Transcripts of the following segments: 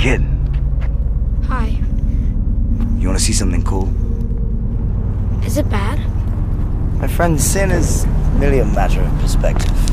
kid. Hi. You want to see something cool? Is it bad? My friend, sin is merely a matter of perspective.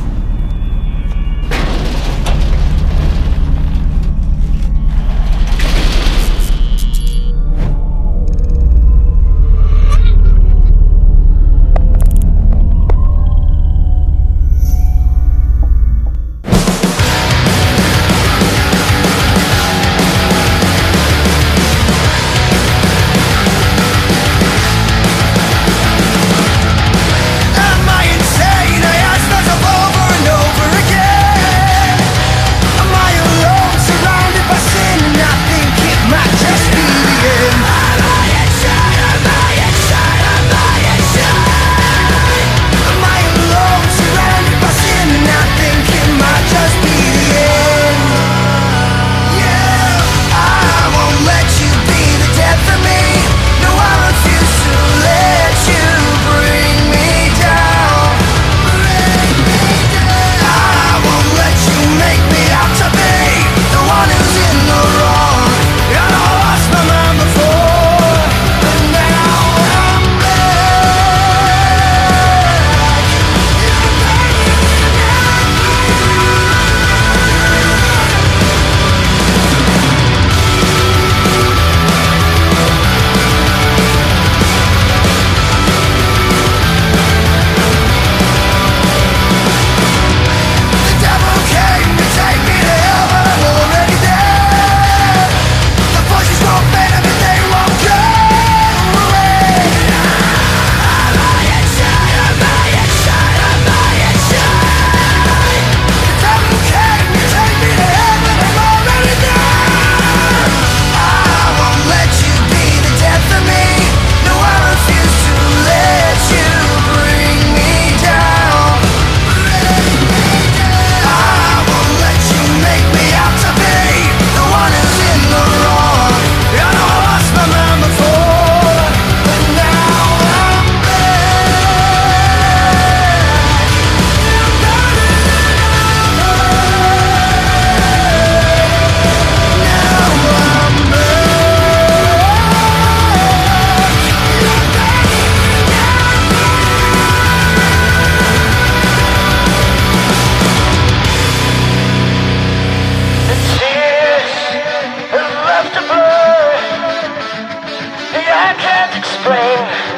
explain.